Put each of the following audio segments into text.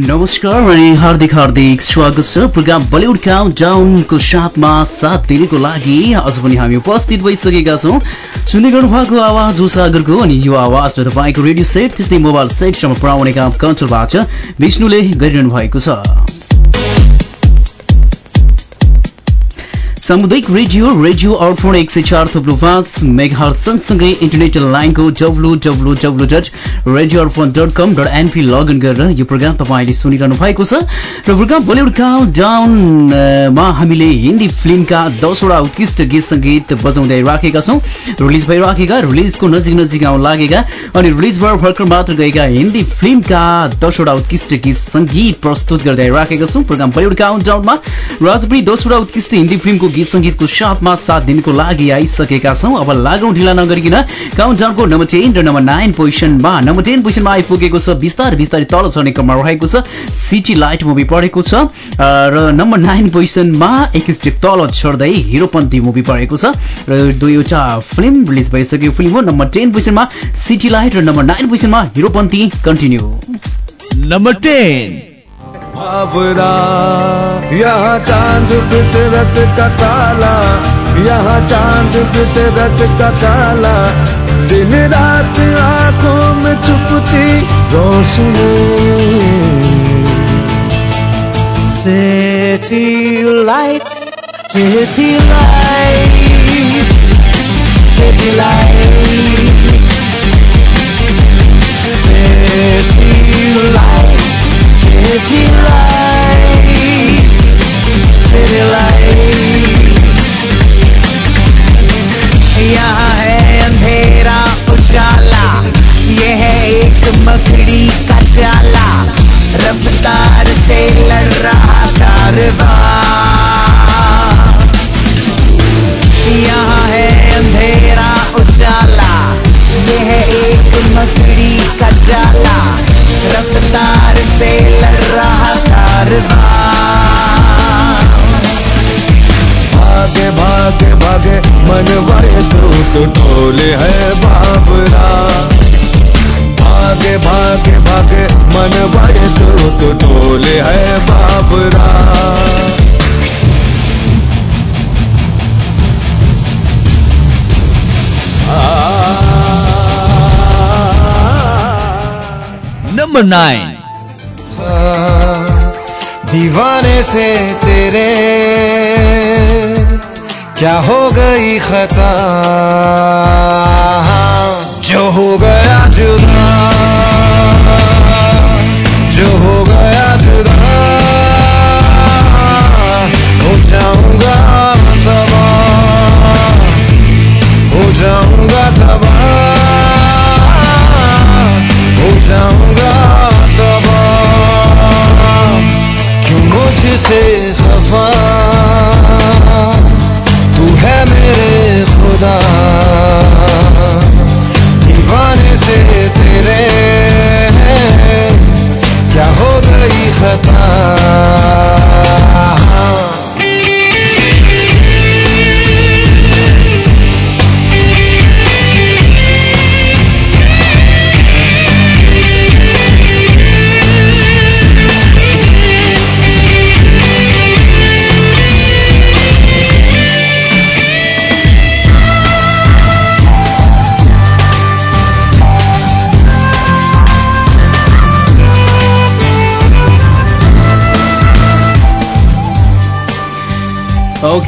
नमस्कार अनि हार्दिक हार्दिक स्वागत छ प्रोग्राम बलिउड काउन्ट डाउनको साथमा साथ दिनको लागि। अझ पनि हामी उपस्थित भइसकेका छौँ। सुन्दै गर्नु भएको आवाज हो सागरको अनि यो आवाज तपाईँको रेडियो सेट त्यस्तै मोबाइल सेटसम्म पुऱ्याउने काम कन्ट्रोलबाट विष्णुले गरिरहनु भएको छ। सामुदायिक रेडियो रेडियो अर्पण एक सय चार थुप्रो पाँच मेघाल सँगसँगै इन्टरनेट लाइनको W W W dot radio Arpan dot com dot NP login गरेर यो प्रोग्राम तपाईँले सुनिरहनु भएको छ। र प्रोग्राम बलिउड काउन्ट डाउनमा हामीले हिन्दी फिल्मका दसवटा उत्कृष्ट गीत सङ्गीत बजाउँदै राखेका छौँ। रिलिज भइराखेका रिलिजको नजिक नजिक आउन लागेका अनि रिलिज भएर भर्खर मात्र गएका हिन्दी फिल्मका दसवटा उत्कृष्ट गीत सङ्गीत प्रस्तुत गर्दै राखेका छौँ। प्रोग्राम बलिउड काउन्ट डाउनमा र आज दसवटा उत्कृष्ट हिन्दी फिल्मको सङ्गीतको साथमा साथ दिनको लागि आइसकेका छौँ। अब लागौँ ढिला नगरिकन काउन्टाउनको नम्बर टेन र नम्बर नाइन पोजिसनमा नम्बर टेन पोजिसनमा आइपुगेको छ बिस्तारै बिस्तारै तल चढ्ने क्रममा रहेको छ सिटी लाइट मुभी पढेको छ र नम्बर नाइन पोजिसनमा एक स्टेप तल चढ्दै हिरोपन्थी मुभी पढेको छ र दुईवटा फिल्म रिलिज भइसकेको फिल्म हो। नम्बर टेन पोजिसनमा सिटी लाइट र नम्बर नाइन पोजिसनमा हिरोपन्थी कन्टिन्यू। Number ten. बाबरा यहाँ चांद फितरत का काला यहाँ चांद फितरत का काला दिन रात आंखों में छुपती रोशनी City lights, city lights, city lights, city lights, City lights, city lights. यहाँ है अंधेरा उजाला मन वाले तू तो ढोले है बाबरा। भागे भागे भागे मन वाले तू तो ढोले है बाबरा। नंबर नाइन दीवाने से तेरे क्या हो गई खता? जो हो गया जुदा। जो हो गया जुदा। हो जाऊँगा तबाह। हो जाऊँगा तबाह। हो जाऊँगा क्यों मुझसे खफा? da.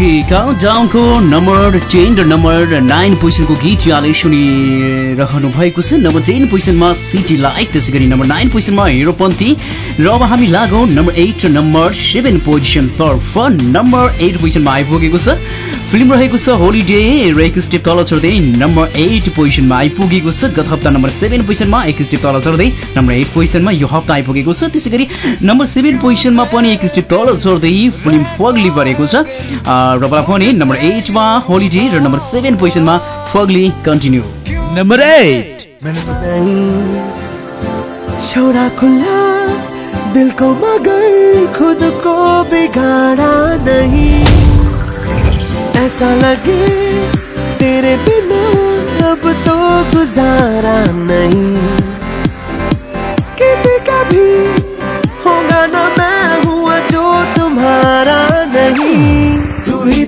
काउन्टाउनको नम्बर टेन र नम्बर नाइन पोजिसनको गीत यहाँले सुनिरहनु भएको छ। नम्बर टेन पोजिसनमा सिटी लाइट त्यसै गरी नम्बर नाइन पोजिसनमा हिरोपन्थी र अब हामी लागौँ नम्बर एट र नम्बर सेभेन पोजिसन तर्फ नम्बर एट पोजिसनमा आइपुगेको छ। फिल्म रहेको छ होलिडे र एक स्टेप तल चढ्दै नम्बर एट पोजिसनमा आइपुगेको छ। गत हप्ता नम्बर सेभेन पोजिसनमा एक स्टेप तल चढ्दै नम्बर एट पोजिसनमा यो हप्ता आइपुगेको छ। त्यसै गरी नम्बर सेभेन पोजिसनमा पनि एक स्टेप तल चढ्दै फिल्म फगली परेको छ। र पनि नम्बर एटमा होलिडे र नम्बर सेभेन पोजिसनमा फगली कन्टिन्यू नंबर एट छोड़ा खुला दिल को मगर खुद को बिगाड़ा नहीं। ऐसा लगे तेरे बिना अब तो गुजारा नहीं। किसी का भी हो दीवाना e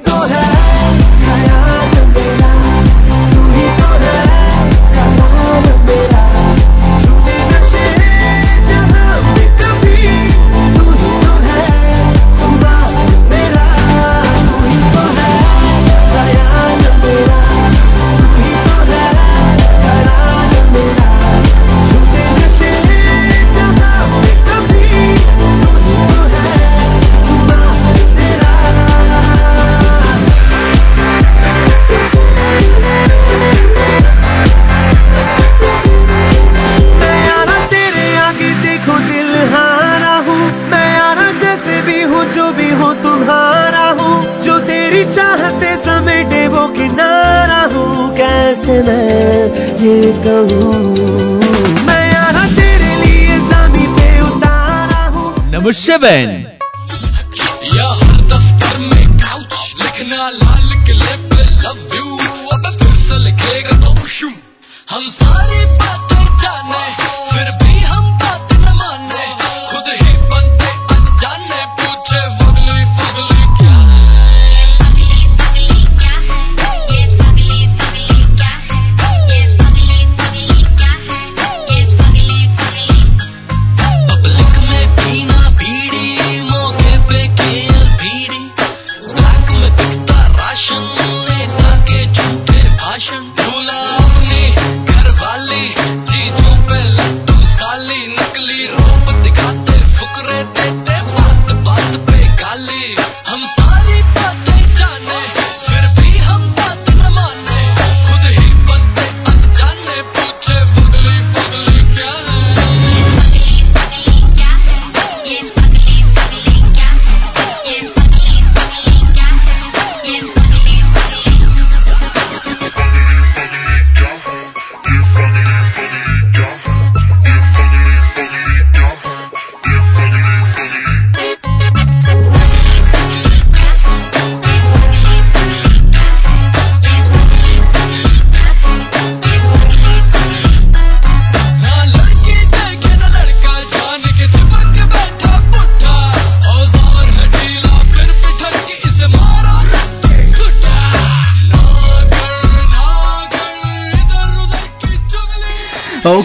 तुझे कहूँ। मैं यहाँ तेरे लिए पे उतारा हूँ। नमस्ते बहन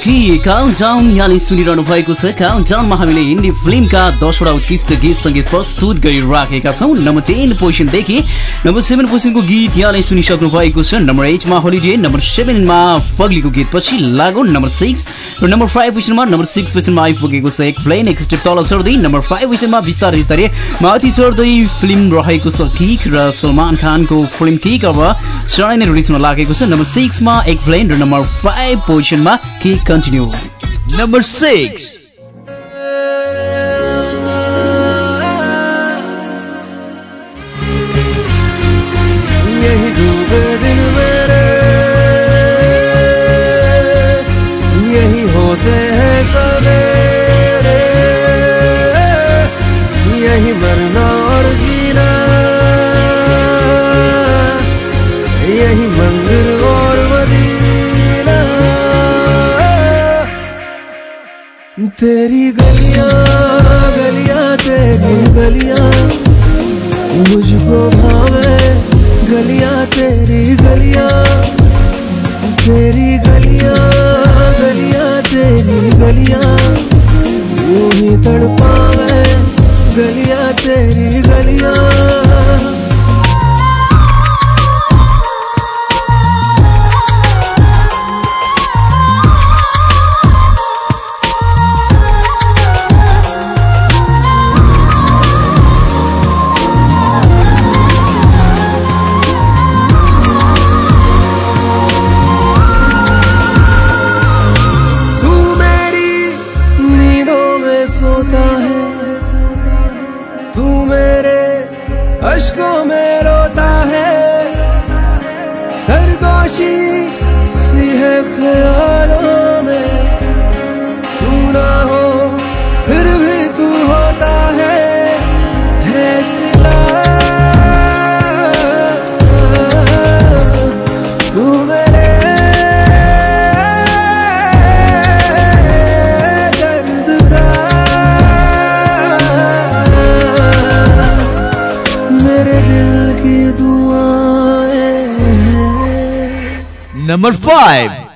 काउन्टाउन यहाँले सुनिरहनु भएको छ। काउन्टाउनमा हामीले हिन्दी फिल्मका दसवटा उत्कृष्ट गीत सङ्गीत प्रस्तुत गरिराखेका छौँ। नम्बर टेन पोजिसनदेखि नम्बर सेभेन पोजिसनको गीत यहाँले सुनिसक्नु भएको छ। नम्बर एटमा होलिडे नम्बर सेभेनमा पग्लीको गीत पछि लागु नम्बर सिक्स र नम्बर फाइभ पोजिसनमा नम्बर सिक्स पोजिसनमा आइपुगेको छ एक प्लेन एक स्टेप तल चढ्दै नम्बर फाइभ पोजिसनमा बिस्तारै बिस्तारै माथि चढ्दै फिल्म रहेको छ किक र सलमान खानको फिल्म किक अब चाँडै नै रिलिज हुन लागेको छ। नम्बर सिक्समा एक प्लेन र नम्बर फाइभ पोजिसनमा किक कन्टिन्यू Number six. यही तेरी गलियाँ गलियाँ तेरी गलियाँ। मुझको भावे गलियाँ तेरी गलियाँ। तेरी गलियाँ गलियाँ तेरी गलियाँ। यूँ ही तड़पावे गलियाँ तेरी गलियाँ। Number 5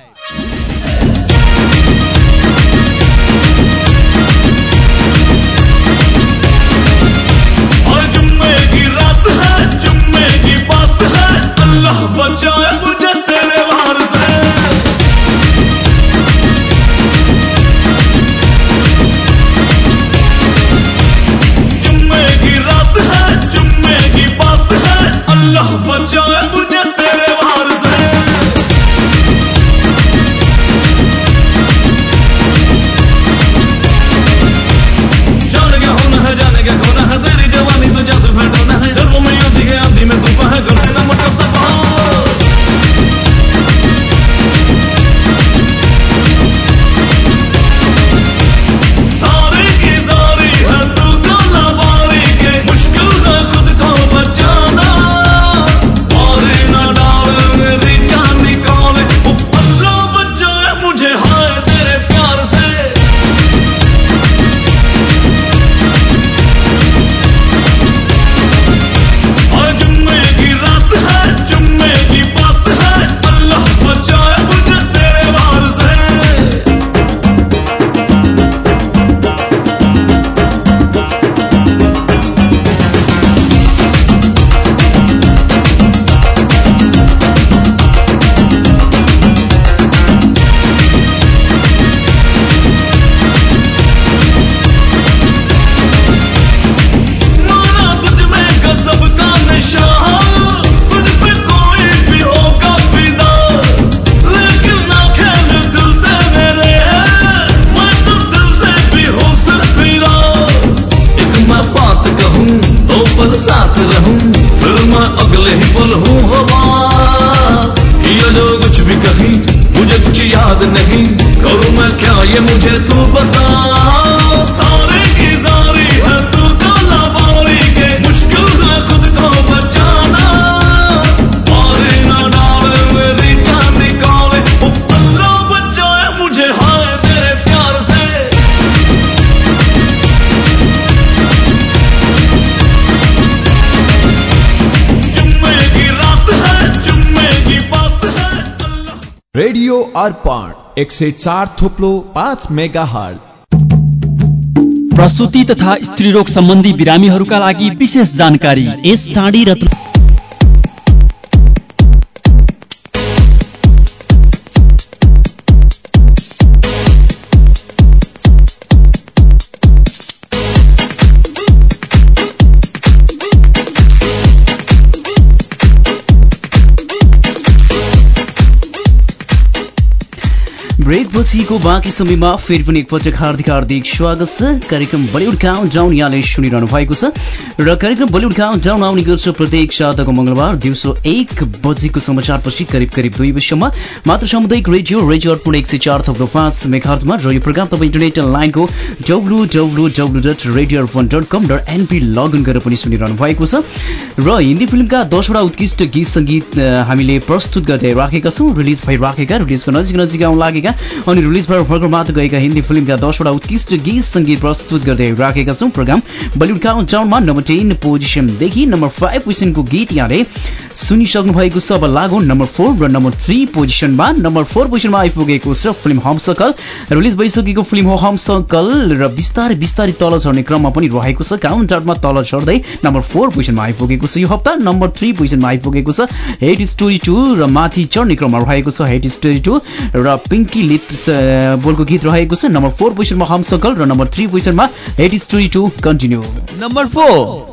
याद नहीं करूँ मैं क्या ये मुझे तू बता। अर्पण एक सय चार थोप्लो पाँच मेगा हर्ट प्रसुति तथा स्त्रीरोग सम्बन्धी बिरामीहरूका लागि विशेष जानकारी यस टाढी रत्न पछिको बाँकी समयमा फेरि पनि एकपटक हार्दिक हार्दिक स्वागत छ। कार्यक्रम बलिउड काउन्ट डाउन यहाँले सुनिरहनु भएको छ। र कार्यक्रम बलिउड काउन्ट डाउन आउने गर्छ प्रत्येक साताको मंगलबार दिउँसो एक बजेको समाचारपछि करिब करिब दुई बजीसम्म। मात्र सामुदायिक रेडियो रेडियो अर्पण एक सय चार थप्लो पाँच मेघार्जमा र यो प्रोग्राम तपाईँ इन्टरनेट लाइनको W W W dot radio Arpan dot com dot NP login गरेर पनि सुनिरहनु भएको छ। र हिन्दी फिल्मका दसवटा उत्कृष्ट गीत सङ्गीत हामीले प्रस्तुत गर्दै राखेका छौँ। रिलिज भइराखेका रिलिजको नजिक नजिक आउन लागेका। अनि रिलिज भएर भर्खर मात्र गएका हिन्दी फिल्मका दसवटा उत्कृष्ट गीत सङ्गीत प्रस्तुत गर्दै राखेका छौँ प्रोग्राम बलिउड काउन्ट डाउनमा नम्बर टेन पोजिसनदेखि नम्बर फाइभ पोजिसनको गीत यहाँले सुनिसक्नु भएको छ। अब लागु नम्बर फोर र नम्बर थ्री पोजिसनमा नम्बर फोर पोजिसनमा आइपुगेको छ फिल्म हम सकल रिलिज भइसकेको फिल्म हो हम सकल र बिस्तारै बिस्तारै तल झर्ने क्रममा पनि रहेको छ। काउन्ट डाउनमा तल झर्दै नम्बर फोर पोजिसनमा आइपुगेको छ। यो हप्ता नम्बर थ्री पोजिसनमा आइपुगेको छ। हेड स्टोरी टू र माथि चढ्ने क्रममा रहेको छ। हेड स्टोरी टू र पिङ्की लिप्स बोलको गीत रहेको छ। नम्बर फोर पोजिसनमा हम सकल र नम्बर थ्री पोजिसनमा hate story two continue number four.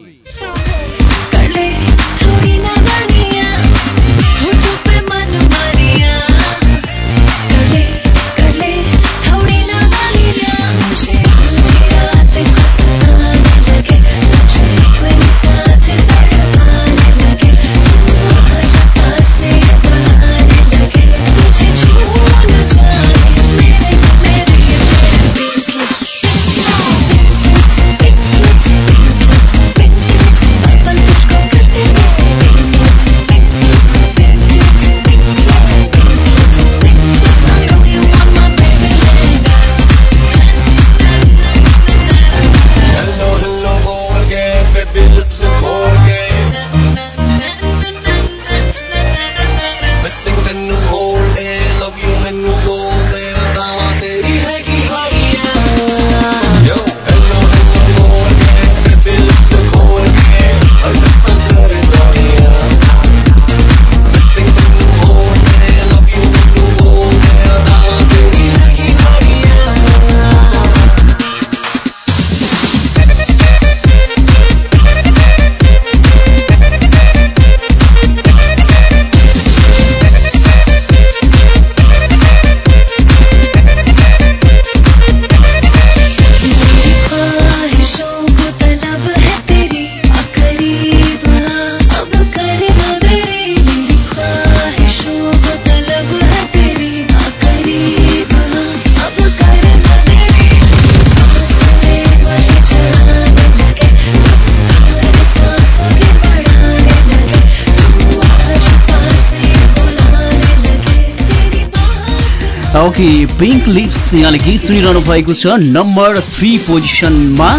Okay pink lips यहाँले गीत सुनिरहनु भएको छ नम्बर थ्री पोजिसनमा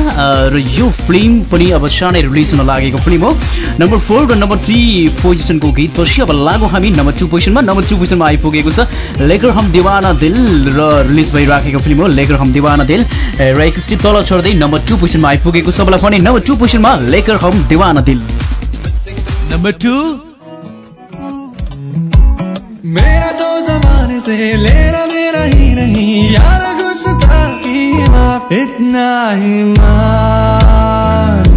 र यो फिल्म पनि अब चाँडै रिलिज हुन लागेको फिल्म हो। नम्बर फोर र नम्बर थ्री पोजिसनको गीतपछि अब लागु हामी। नम्बर टू पोजिसनमा नम्बर टू पोजिसनमा आइपुगेको छ लेकर हम दिवाना दिल र रिलिज भइराखेको फिल्म हो लेकर हम दिवाना दिल। र एक स्टेप तल चढ्दै नम्बर टू पोजिसनमा आइपुगेको छ मलाई भने नम्बर टू पोजिसनमा लेकर हम दिवाना दिल। नंबर टू से लेना देना ही नहीं। यार गुस्सा की माफ़ इतना ही मान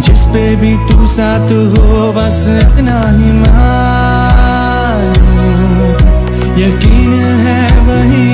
जिस पे भी तू साथ हो, बस इतना ही मान यकीन है वही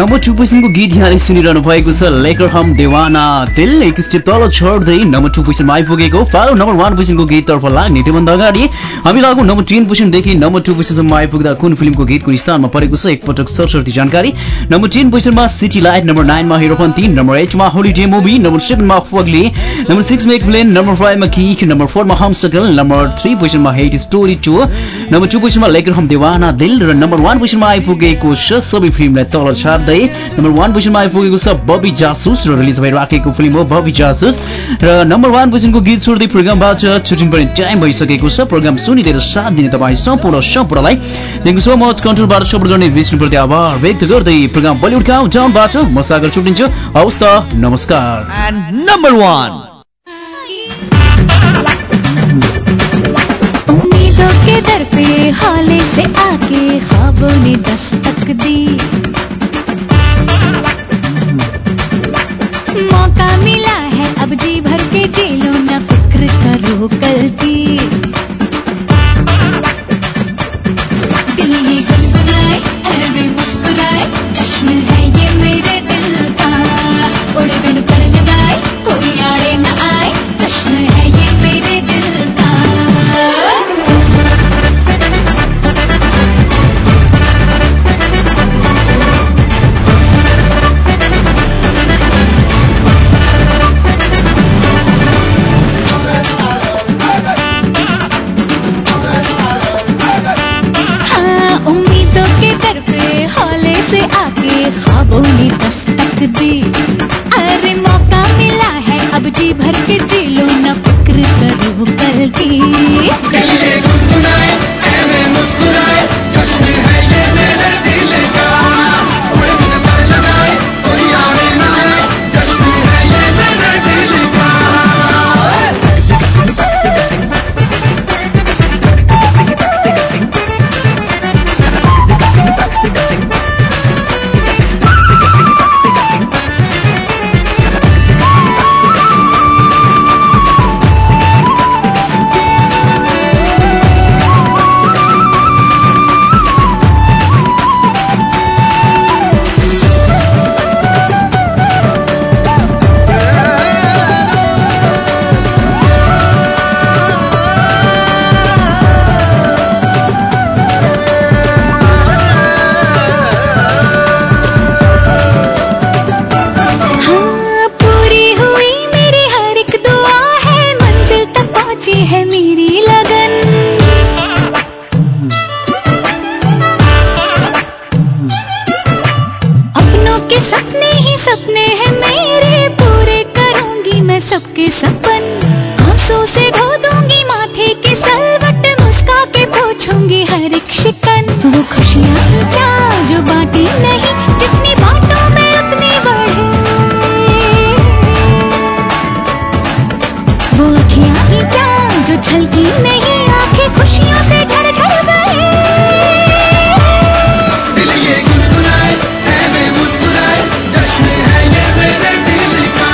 नम्बर टू पोजिसनको गीत यहाँले सुनिरहनु भएको छ लेकर हम देवाना दिल। एक स्टेप तल छोड्दै नम्बर टू पोजिसनमा आइपुगेको फालो नम्बर वान पोजिसनको गीततर्फ लाग्ने त्योभन्दा अगाडि। हामी लागु नम्बर टेन पोजिसनदेखि नम्बर टू पोजिसनसम्म आइपुग्दा कुन फिल्मको गीतको स्थानमा परेको छ एकपटक सरस्वती जानकारी। नम्बर टेन पोजिसनमा सिटी लाइट नम्बर नाइनमा हिरोपन्ती नम्बर एटमा होलिडे मुभी नम्बर सेभेनमा फगली नम्बर सिक्समा एक प्लेन नम्बर फाइभमा किक नम्बर फोरमा हम सकल नम्बर थ्री पोजिसनमा hate story two number two पोजिसनमा लेकर हम देवाना दिल र नम्बर वान पोजिसनमा आइपुगेको छ सबै फिल्मलाई तल छाड्दै नम्बर वान पोजिसनमा आइपुगेको छ बबी जासुस र रिलिज भइराखेको फिल्म हो बबी जासुस। र नम्बर वान पोजिसनको गीत छोड्दै प्रोग्रामबाट छुट्टिनु पर्ने टाइम भइसकेको छ। प्रोग्राम सुनिदिएर साथ दिने तपाईँ सम्पूर्ण सम्पूर्णलाई थ्याङ्क यू सो मच कन्ट्रोलबाट सपोर्ट गर्ने विष्णुप्रति आभार व्यक्त गर्दै प्रोग्राम बलिउड काउन्ट डाउनबाट म सागर छुट्टिन्छु। हवस् त नमस्कार। एन्ड नम्बर वान उम्मीदों के दर पे हाले से आके ख्वाबों ने दस्तक दी। अब जी भर के जी लो ना फिक्र करो कल की की वो अखियाँ ही क्या जो छलकी नहीं आँखें खुशियों से झरझर बहे। दिल ये गुनगुनाए है मैं मुस्कुराए जश्न है ये मेरे दिल का।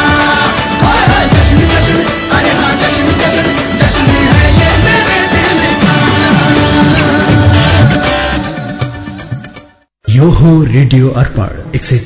हाय हाय जश्न जश्न अरे हाँ जश्न जश्न जश्न है ये मेरे दिल का। यो हो रेडियो अर्पण एक सय